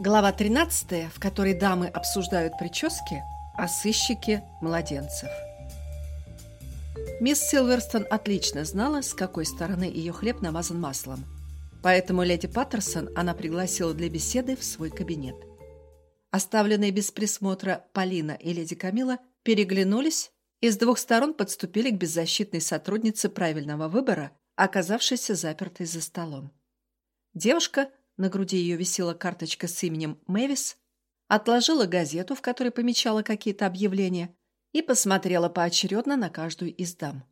Глава 13, в которой дамы обсуждают прически, а сыщики – младенцев. Мисс Силверстон отлично знала, с какой стороны ее хлеб намазан маслом. Поэтому леди Паттерсон она пригласила для беседы в свой кабинет. Оставленные без присмотра Полина и леди Камила переглянулись и с двух сторон подступили к беззащитной сотруднице правильного выбора, оказавшейся запертой за столом. Девушка на груди ее висела карточка с именем Мэвис, отложила газету, в которой помечала какие-то объявления, и посмотрела поочередно на каждую из дам.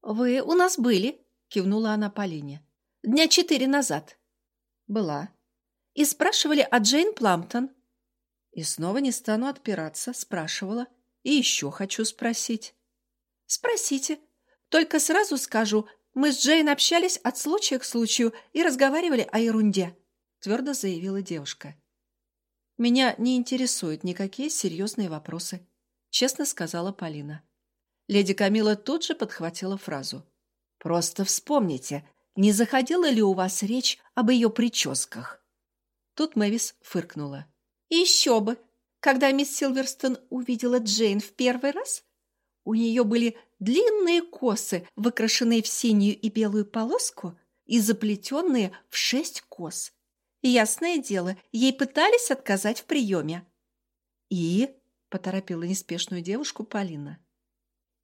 «Вы у нас были?» — кивнула она Полине. «Дня четыре назад». «Была». «И спрашивали о Джейн Пламптон?» «И снова не стану отпираться», — спрашивала. «И еще хочу спросить». «Спросите. Только сразу скажу, мы с Джейн общались от случая к случаю и разговаривали о ерунде твердо заявила девушка. «Меня не интересуют никакие серьезные вопросы», — честно сказала Полина. Леди Камила тут же подхватила фразу. «Просто вспомните, не заходила ли у вас речь об ее прическах?» Тут Мэвис фыркнула. «Еще бы! Когда мисс Силверстон увидела Джейн в первый раз, у нее были длинные косы, выкрашенные в синюю и белую полоску и заплетенные в шесть кос. Ясное дело, ей пытались отказать в приеме. «И?» — поторопила неспешную девушку Полина.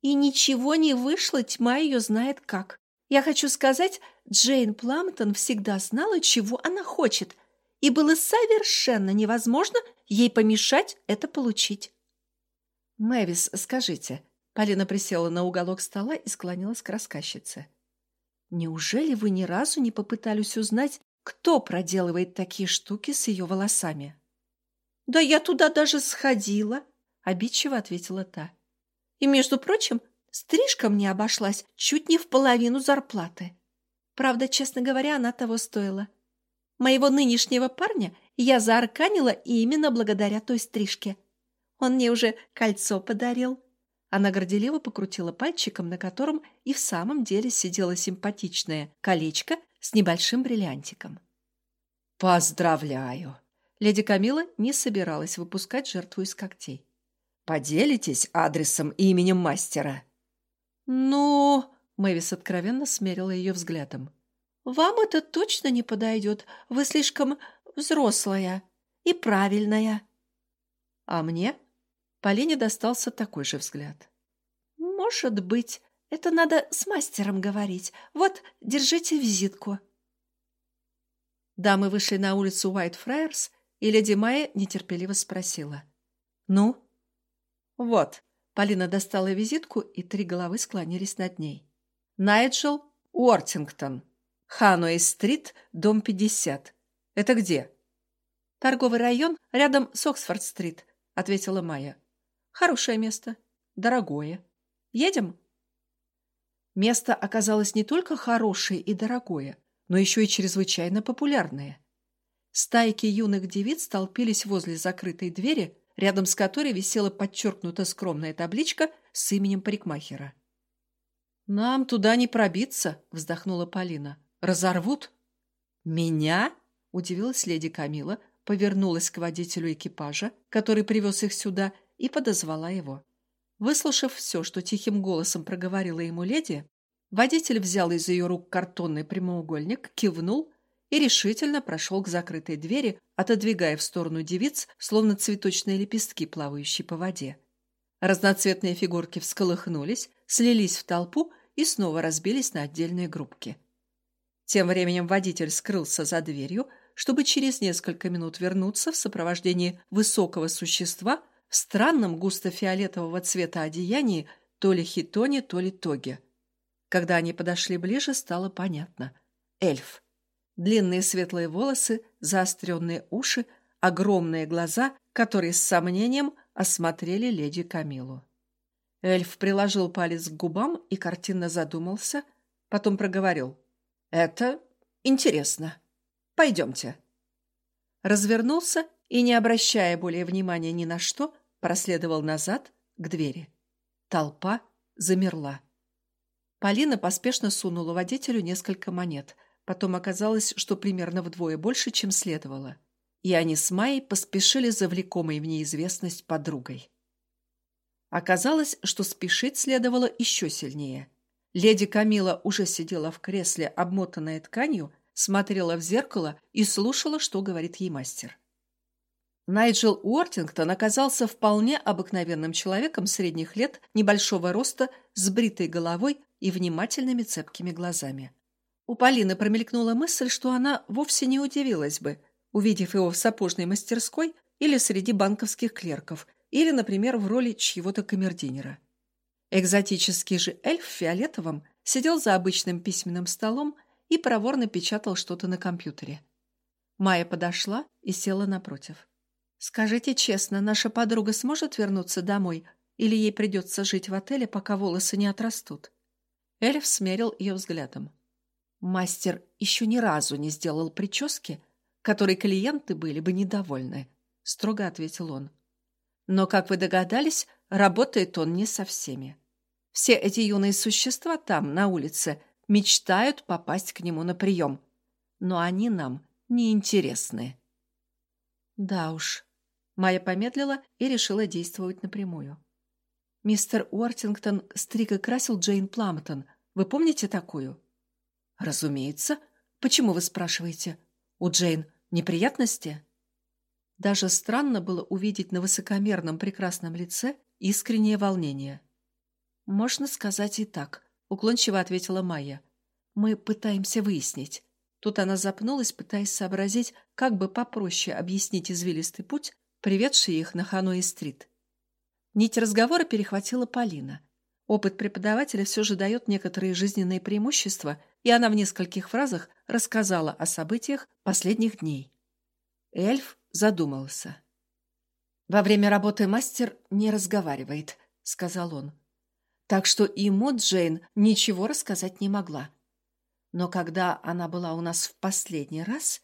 «И ничего не вышло, тьма ее знает как. Я хочу сказать, Джейн Пламптон всегда знала, чего она хочет, и было совершенно невозможно ей помешать это получить». «Мэвис, скажите...» Полина присела на уголок стола и склонилась к рассказчице. «Неужели вы ни разу не попытались узнать, кто проделывает такие штуки с ее волосами? «Да я туда даже сходила», — обидчиво ответила та. «И, между прочим, стрижка мне обошлась чуть не в половину зарплаты. Правда, честно говоря, она того стоила. Моего нынешнего парня я заарканила именно благодаря той стрижке. Он мне уже кольцо подарил». Она горделиво покрутила пальчиком, на котором и в самом деле сидело симпатичное колечко с небольшим бриллиантиком. «Поздравляю!» Леди Камила не собиралась выпускать жертву из когтей. «Поделитесь адресом и именем мастера?» «Ну...» — Мэвис откровенно смерила ее взглядом. «Вам это точно не подойдет. Вы слишком взрослая и правильная». «А мне?» Полине достался такой же взгляд. «Может быть. Это надо с мастером говорить. Вот, держите визитку». Дамы вышли на улицу Уайт-Фраерс, и леди Майя нетерпеливо спросила. «Ну?» «Вот». Полина достала визитку, и три головы склонились над ней. «Найджел Уортингтон. Хануэй-стрит, дом 50. Это где?» «Торговый район рядом с Оксфорд-стрит», — ответила Майя. «Хорошее место. Дорогое. Едем?» Место оказалось не только хорошее и дорогое, но еще и чрезвычайно популярные. Стайки юных девиц столпились возле закрытой двери, рядом с которой висела подчеркнута скромная табличка с именем парикмахера. «Нам туда не пробиться», — вздохнула Полина. «Разорвут?» «Меня?» — удивилась леди Камила, повернулась к водителю экипажа, который привез их сюда, и подозвала его. Выслушав все, что тихим голосом проговорила ему леди, водитель взял из ее рук картонный прямоугольник, кивнул и решительно прошел к закрытой двери, отодвигая в сторону девиц, словно цветочные лепестки, плавающие по воде. Разноцветные фигурки всколыхнулись, слились в толпу и снова разбились на отдельные группки. Тем временем водитель скрылся за дверью, чтобы через несколько минут вернуться в сопровождении высокого существа в странном густо-фиолетового цвета одеянии то ли хитоне, то ли тоге. Когда они подошли ближе, стало понятно. Эльф. Длинные светлые волосы, заостренные уши, огромные глаза, которые с сомнением осмотрели леди Камилу. Эльф приложил палец к губам и картинно задумался, потом проговорил. «Это интересно. Пойдемте». Развернулся и, не обращая более внимания ни на что, проследовал назад к двери. Толпа замерла. Полина поспешно сунула водителю несколько монет. Потом оказалось, что примерно вдвое больше, чем следовало. и они с Майей поспешили за влекомой в неизвестность подругой. Оказалось, что спешить следовало еще сильнее. Леди Камила уже сидела в кресле, обмотанная тканью, смотрела в зеркало и слушала, что говорит ей мастер. Найджел Уортингтон оказался вполне обыкновенным человеком средних лет, небольшого роста, с бритой головой и внимательными цепкими глазами. У Полины промелькнула мысль, что она вовсе не удивилась бы, увидев его в сапожной мастерской или среди банковских клерков, или, например, в роли чьего-то камердинера. Экзотический же эльф в фиолетовом сидел за обычным письменным столом и проворно печатал что-то на компьютере. Майя подошла и села напротив. «Скажите честно, наша подруга сможет вернуться домой, или ей придется жить в отеле, пока волосы не отрастут?» Эльф смерил ее взглядом. Мастер еще ни разу не сделал прически, которой клиенты были бы недовольны, строго ответил он. Но, как вы догадались, работает он не со всеми. Все эти юные существа там, на улице, мечтают попасть к нему на прием. Но они нам не интересны. Да уж. Майя помедлила и решила действовать напрямую. Мистер Уортингтон стриг и красил Джейн Пламптон. Вы помните такую? «Разумеется. Почему вы спрашиваете? У Джейн неприятности?» Даже странно было увидеть на высокомерном прекрасном лице искреннее волнение. «Можно сказать и так», — уклончиво ответила Майя. «Мы пытаемся выяснить». Тут она запнулась, пытаясь сообразить, как бы попроще объяснить извилистый путь, приведший их на Ханой-стрит. Нить разговора перехватила Полина. Опыт преподавателя все же дает некоторые жизненные преимущества, и она в нескольких фразах рассказала о событиях последних дней. Эльф задумался. «Во время работы мастер не разговаривает», — сказал он. Так что ему Джейн ничего рассказать не могла. Но когда она была у нас в последний раз...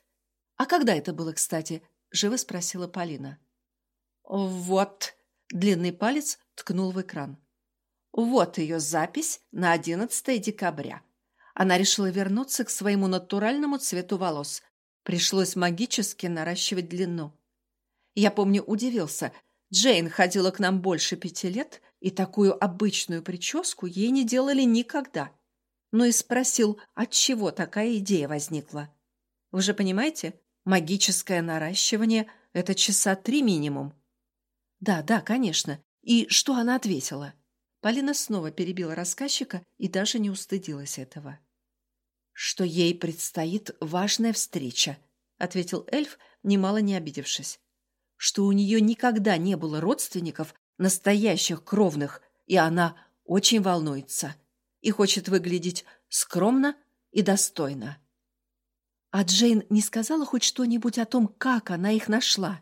«А когда это было, кстати?» — живо спросила Полина. «Вот...» — длинный палец ткнул в экран. «Вот ее запись на 11 декабря. Она решила вернуться к своему натуральному цвету волос. Пришлось магически наращивать длину. Я помню, удивился. Джейн ходила к нам больше пяти лет, и такую обычную прическу ей не делали никогда. Ну и спросил, от чего такая идея возникла. Вы же понимаете, магическое наращивание – это часа три минимум. Да, да, конечно. И что она ответила? Полина снова перебила рассказчика и даже не устыдилась этого что ей предстоит важная встреча, ответил эльф, немало не обидевшись. Что у нее никогда не было родственников, настоящих кровных, и она очень волнуется и хочет выглядеть скромно и достойно. А Джейн не сказала хоть что-нибудь о том, как она их нашла?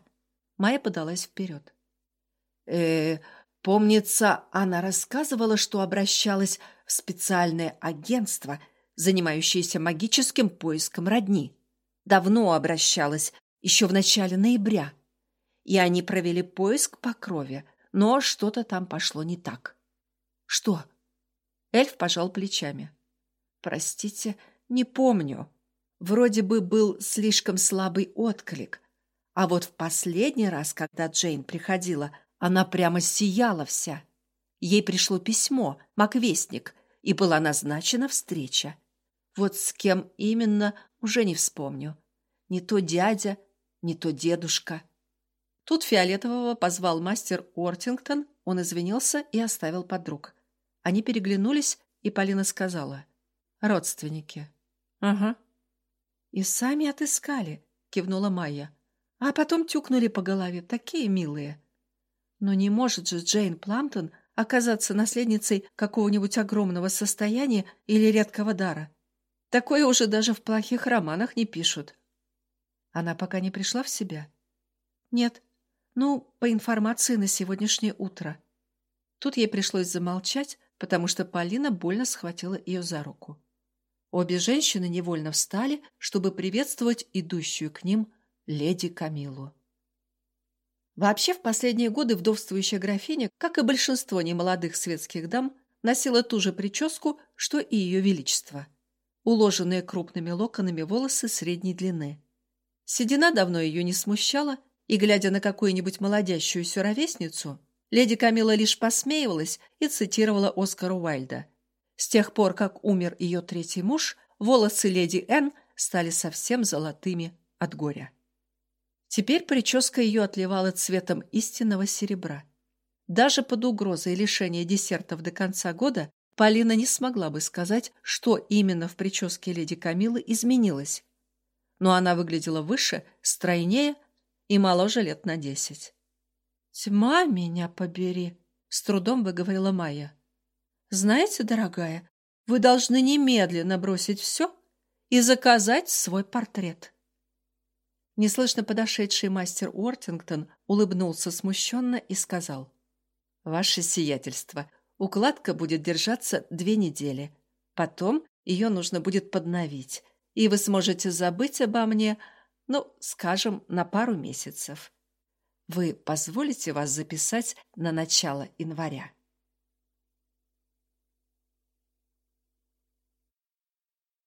Майя подалась вперед. э помнится, она рассказывала, что обращалась в специальное агентство – занимающаяся магическим поиском родни. Давно обращалась, еще в начале ноября. И они провели поиск по крови, но что-то там пошло не так. Что? Эльф пожал плечами. Простите, не помню. Вроде бы был слишком слабый отклик. А вот в последний раз, когда Джейн приходила, она прямо сияла вся. Ей пришло письмо, маквестник, и была назначена встреча. Вот с кем именно, уже не вспомню. Не то дядя, не то дедушка. Тут Фиолетового позвал мастер Ортингтон, он извинился и оставил подруг. Они переглянулись, и Полина сказала. «Родственники». «Ага». «И сами отыскали», — кивнула Майя. «А потом тюкнули по голове, такие милые». «Но не может же Джейн Пламптон оказаться наследницей какого-нибудь огромного состояния или редкого дара. Такое уже даже в плохих романах не пишут. Она пока не пришла в себя? Нет. Ну, по информации на сегодняшнее утро. Тут ей пришлось замолчать, потому что Полина больно схватила ее за руку. Обе женщины невольно встали, чтобы приветствовать идущую к ним леди Камилу. Вообще, в последние годы вдовствующая графиня, как и большинство немолодых светских дам, носила ту же прическу, что и ее величество – уложенные крупными локонами волосы средней длины. Седина давно ее не смущала, и, глядя на какую-нибудь молодящуюся ровесницу, леди Камила лишь посмеивалась и цитировала Оскара Уайльда. С тех пор, как умер ее третий муж, волосы леди Энн стали совсем золотыми от горя. Теперь прическа ее отливала цветом истинного серебра. Даже под угрозой лишения десертов до конца года Полина не смогла бы сказать, что именно в прическе леди Камилы изменилось. Но она выглядела выше, стройнее и моложе лет на десять. «Тьма меня побери!» — с трудом выговорила Майя. «Знаете, дорогая, вы должны немедленно бросить все и заказать свой портрет». Неслышно подошедший мастер Уортингтон улыбнулся смущенно и сказал. «Ваше сиятельство, укладка будет держаться две недели. Потом ее нужно будет подновить, и вы сможете забыть обо мне, ну, скажем, на пару месяцев. Вы позволите вас записать на начало января?»